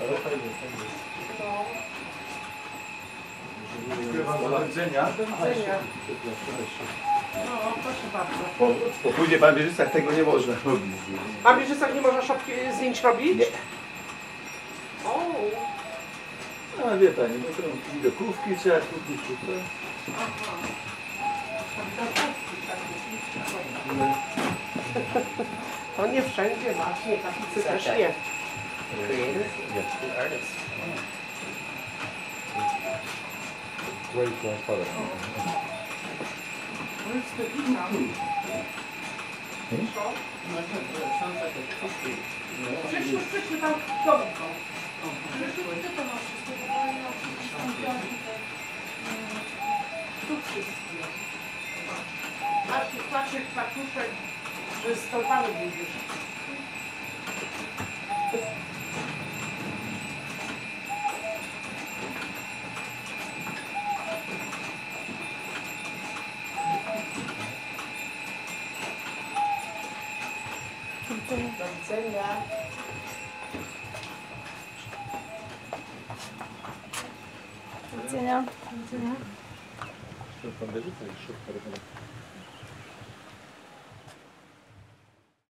Ale fajnie, fajnie. No, Dziękuję bardzo. Do widzenia. No, proszę bardzo. Po, po później pan Wieżyczach tego nie można robić. A w Wieżycach nie można szopki, zdjęć robić? Nie. O, A wie pani, bo to widokówki trzeba kupić tutaj. aha. Tak. To nie wszędzie masz, nie, tablicy też nie. The creator? Yes. The artist. Great grandfather. Where's the economy? Hmm? Sounds like a cookie. Przyszło, przyszło tam domko. Przyszło, ty to masz wszystko, just ja mam tu wszystkie. Patrz, patrz, patuszek, że stopany będziesz. До widzenia. Do widzenia. Do widzenia. Что, подождите, шутка, ребята.